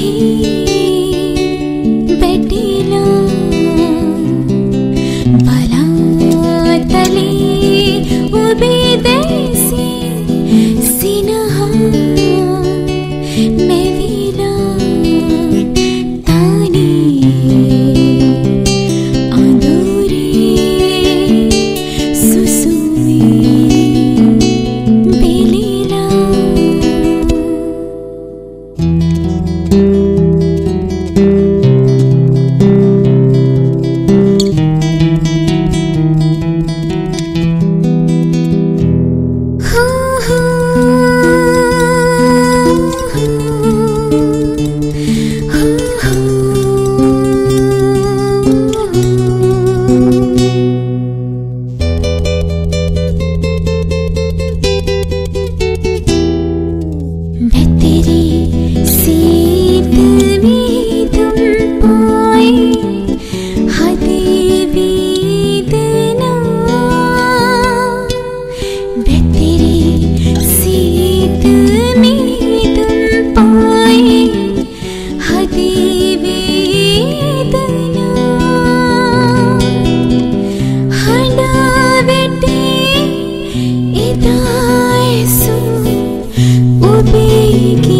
peace. seeking